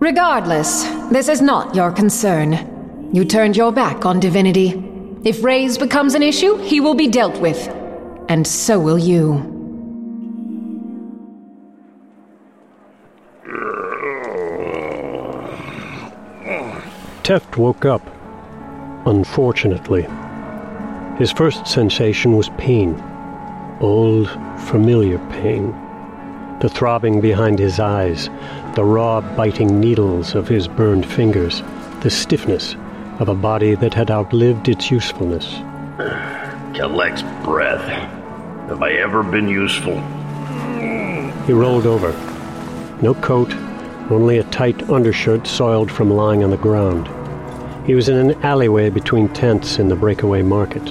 Regardless, this is not your concern. You turned your back on divinity. If Rayse becomes an issue, he will be dealt with. And so will you. Teft woke up, unfortunately. His first sensation was pain. Old, familiar pain. The throbbing behind his eyes, the raw biting needles of his burned fingers, the stiffness of a body that had outlived its usefulness. Kelek's breath. Have I ever been useful? He rolled over. No coat, only a tight undershirt soiled from lying on the ground. He was in an alleyway between tents in the breakaway market.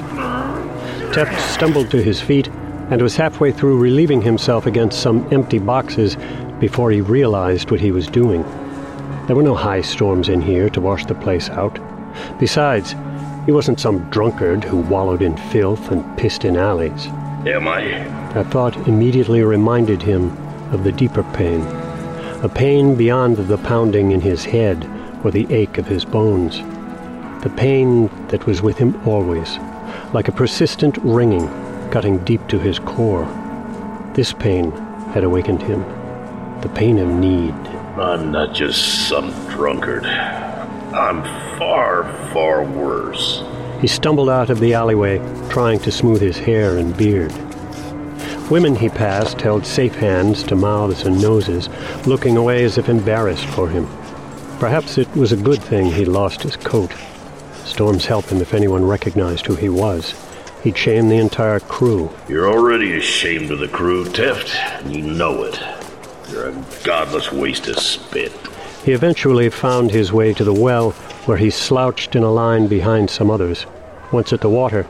Teft stumbled to his feet and was halfway through relieving himself against some empty boxes before he realized what he was doing. There were no high storms in here to wash the place out. Besides, he wasn't some drunkard who wallowed in filth and pissed in alleys. Am I? That thought immediately reminded him of the deeper pain. A pain beyond the pounding in his head or the ache of his bones. The pain that was with him always, like a persistent ringing cutting deep to his core. This pain had awakened him. The pain of need. I'm not just some drunkard. I'm far, far worse. He stumbled out of the alleyway, trying to smooth his hair and beard. Women he passed held safe hands to mouths and noses, looking away as if embarrassed for him. Perhaps it was a good thing he lost his coat. Storms help him if anyone recognized who he was. He'd shame the entire crew. You're already ashamed of the crew, Teft, and you know it. You're a godless waste of spit. He eventually found his way to the well, where he slouched in a line behind some others. Once at the water,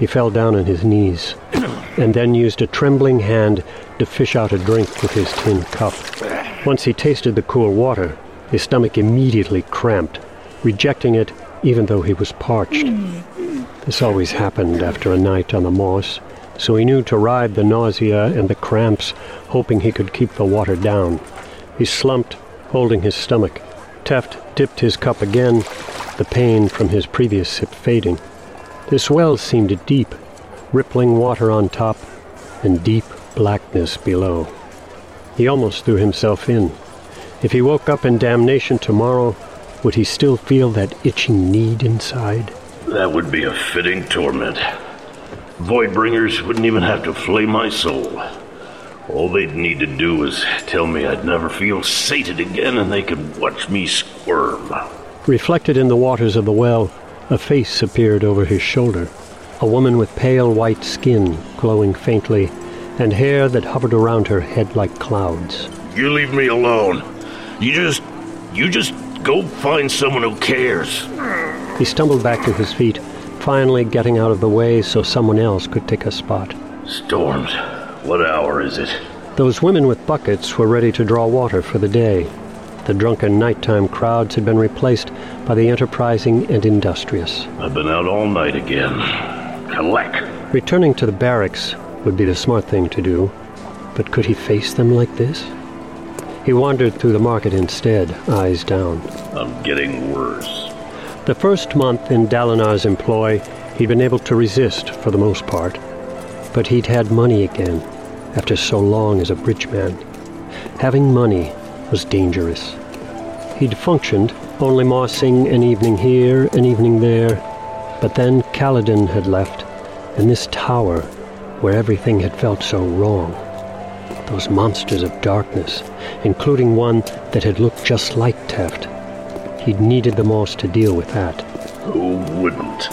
he fell down on his knees, and then used a trembling hand to fish out a drink with his tin cup. Once he tasted the cool water, his stomach immediately cramped, rejecting it even though he was parched. Hmm. This always happened after a night on the moss, so he knew to ride the nausea and the cramps, hoping he could keep the water down. He slumped, holding his stomach. Teft dipped his cup again, the pain from his previous sip fading. This well seemed deep, rippling water on top and deep blackness below. He almost threw himself in. If he woke up in damnation tomorrow, would he still feel that itching need inside? That would be a fitting torment. Voidbringers wouldn't even have to flay my soul. All they'd need to do was tell me I'd never feel sated again and they could watch me squirm. Reflected in the waters of the well, a face appeared over his shoulder. A woman with pale white skin, glowing faintly, and hair that hovered around her head like clouds. You leave me alone. You just. You just go find someone who cares. He stumbled back to his feet, finally getting out of the way so someone else could take a spot. Storms. What hour is it? Those women with buckets were ready to draw water for the day. The drunken nighttime crowds had been replaced by the enterprising and industrious. I've been out all night again. Kelek. Returning to the barracks would be the smart thing to do, but could he face them like this? He wandered through the market instead, eyes down. I'm getting worse. The first month in Dalinar's employ, he'd been able to resist for the most part. But he'd had money again, after so long as a bridge man. Having money was dangerous. He'd functioned, only mossing an evening here, an evening there. But then Kaladin had left, and this tower, where everything had felt so wrong. Those monsters of darkness, including one that had looked just like Teft. He'd needed the most to deal with that. Who wouldn't?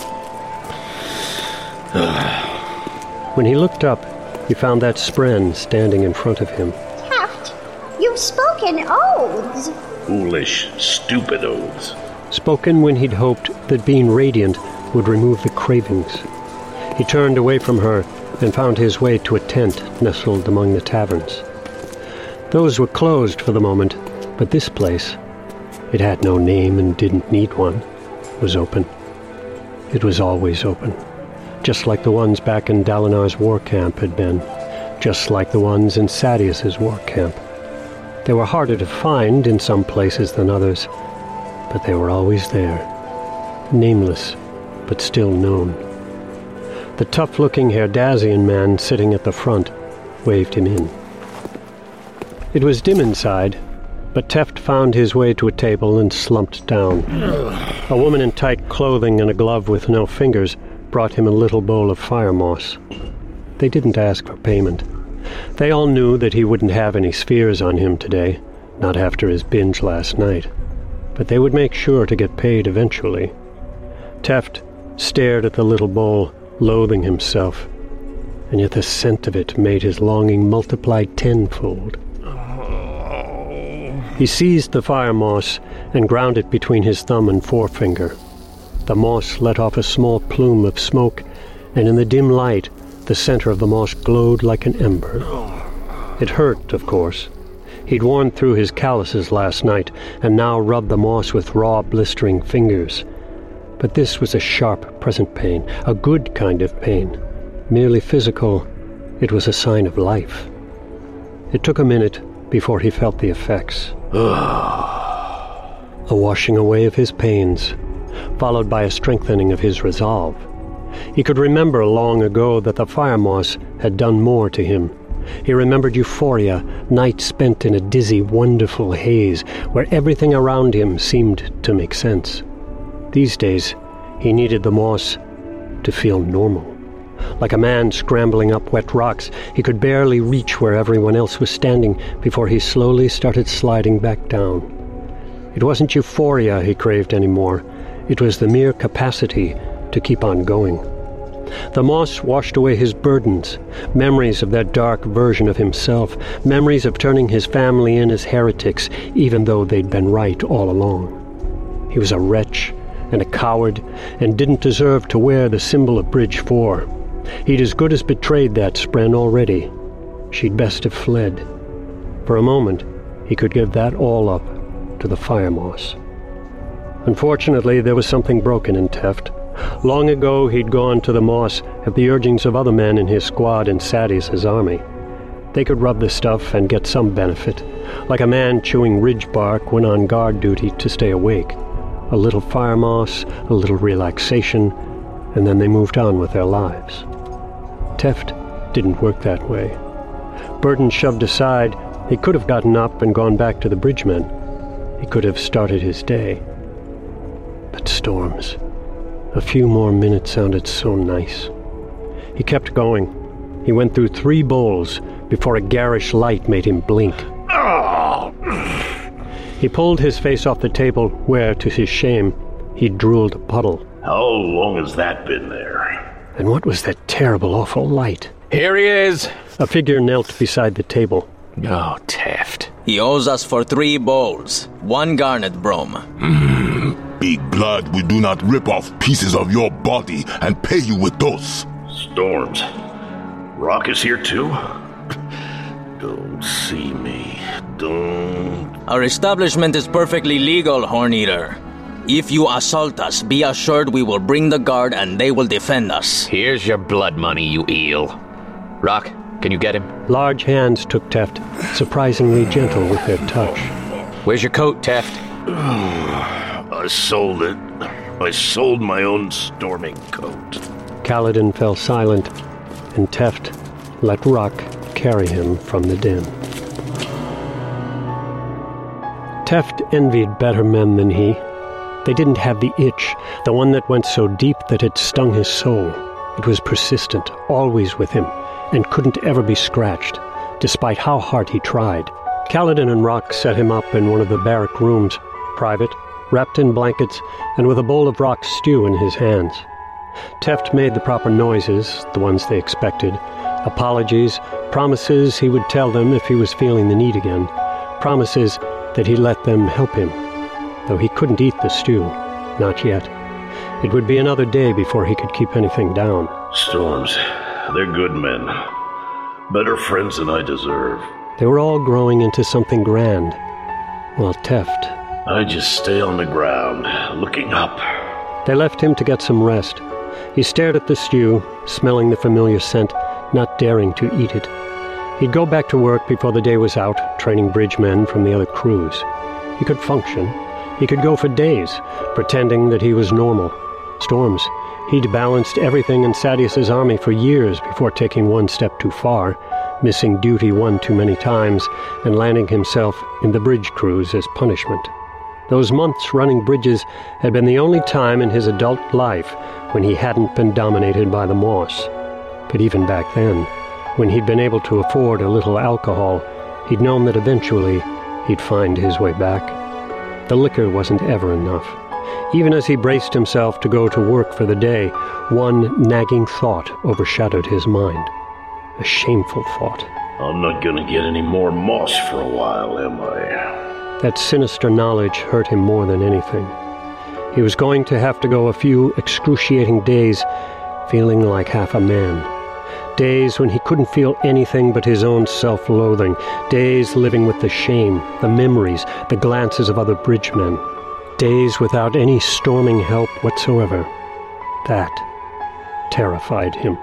when he looked up, he found that Spren standing in front of him. Teft, you've spoken oaths. Foolish, stupid oaths. Spoken when he'd hoped that being radiant would remove the cravings. He turned away from her and found his way to a tent nestled among the taverns. Those were closed for the moment, but this place, it had no name and didn't need one, It was open. It was always open, just like the ones back in Dalinar's war camp had been, just like the ones in Sadeas's war camp. They were harder to find in some places than others, but they were always there, nameless, but still known. The tough-looking Herdazian man sitting at the front waved him in. It was dim inside, but Teft found his way to a table and slumped down. A woman in tight clothing and a glove with no fingers brought him a little bowl of fire moss. They didn't ask for payment. They all knew that he wouldn't have any spheres on him today, not after his binge last night. But they would make sure to get paid eventually. Teft stared at the little bowl, loathing himself, and yet the scent of it made his longing multiply tenfold. He seized the fire moss and ground it between his thumb and forefinger. The moss let off a small plume of smoke, and in the dim light, the center of the moss glowed like an ember. It hurt, of course. He'd worn through his calluses last night, and now rubbed the moss with raw, blistering fingers. But this was a sharp, present pain, a good kind of pain. Merely physical, it was a sign of life. It took a minute before he felt the effects. A washing away of his pains, followed by a strengthening of his resolve. He could remember long ago that the fire moss had done more to him. He remembered euphoria, nights spent in a dizzy, wonderful haze, where everything around him seemed to make sense. These days, he needed the moss to feel normal. Like a man scrambling up wet rocks, he could barely reach where everyone else was standing before he slowly started sliding back down. It wasn't euphoria he craved anymore. It was the mere capacity to keep on going. The moss washed away his burdens, memories of that dark version of himself, memories of turning his family in as heretics, even though they'd been right all along. He was a wretch and a coward, and didn't deserve to wear the symbol of Bridge 4. He'd as good as betrayed that Spren already. She'd best have fled. For a moment, he could give that all up to the fire moss. Unfortunately, there was something broken in Teft. Long ago, he'd gone to the moss at the urgings of other men in his squad in Sadeas' army. They could rub the stuff and get some benefit, like a man chewing ridge bark when on guard duty to stay awake. A little fire moss, a little relaxation, and then they moved on with their lives. Teft didn't work that way. Burden shoved aside, he could have gotten up and gone back to the bridgemen. He could have started his day. But storms. A few more minutes sounded so nice. He kept going. He went through three bowls before a garish light made him blink. He pulled his face off the table where, to his shame, he'd drooled a puddle. How long has that been there? And what was that terrible, awful light? Here he is. A figure knelt beside the table. Oh, Teft. He owes us for three bowls, one garnet broam. Hmm, Be glad we do not rip off pieces of your body and pay you with those. Storms. Rock is here too? Don't see me. Don't. Our establishment is perfectly legal, Horneater. If you assault us, be assured we will bring the guard and they will defend us. Here's your blood money, you eel. Rock, can you get him? Large hands took Teft, surprisingly gentle with their touch. Where's your coat, Teft? I sold it. I sold my own storming coat. Kaladin fell silent, and Teft let Rock carry him from the den. Teft envied better men than he. They didn't have the itch, the one that went so deep that it stung his soul. It was persistent, always with him, and couldn't ever be scratched, despite how hard he tried. Kaladin and Rock set him up in one of the barrack rooms, private, wrapped in blankets, and with a bowl of rock stew in his hands. Teft made the proper noises, the ones they expected, apologies, promises he would tell them if he was feeling the need again, promises that he'd let them help him, though he couldn't eat the stew, not yet. It would be another day before he could keep anything down. Storms. They're good men. Better friends than I deserve. They were all growing into something grand, while Teft. I just stay on the ground, looking up. They left him to get some rest. He stared at the stew, smelling the familiar scent, not daring to eat it. He'd go back to work before the day was out, training bridge men from the other crews. He could function. He could go for days, pretending that he was normal. Storms. He'd balanced everything in Sadeas's army for years before taking one step too far, missing duty one too many times, and landing himself in the bridge crews as punishment. Those months running bridges had been the only time in his adult life when he hadn't been dominated by the moss. But even back then, when he'd been able to afford a little alcohol, he'd known that eventually he'd find his way back. The liquor wasn't ever enough. Even as he braced himself to go to work for the day, one nagging thought overshadowed his mind. A shameful thought. I'm not gonna get any more moss for a while, am I? That sinister knowledge hurt him more than anything. He was going to have to go a few excruciating days feeling like half a man Days when he couldn't feel anything but his own self loathing. Days living with the shame, the memories, the glances of other bridgemen. Days without any storming help whatsoever. That terrified him.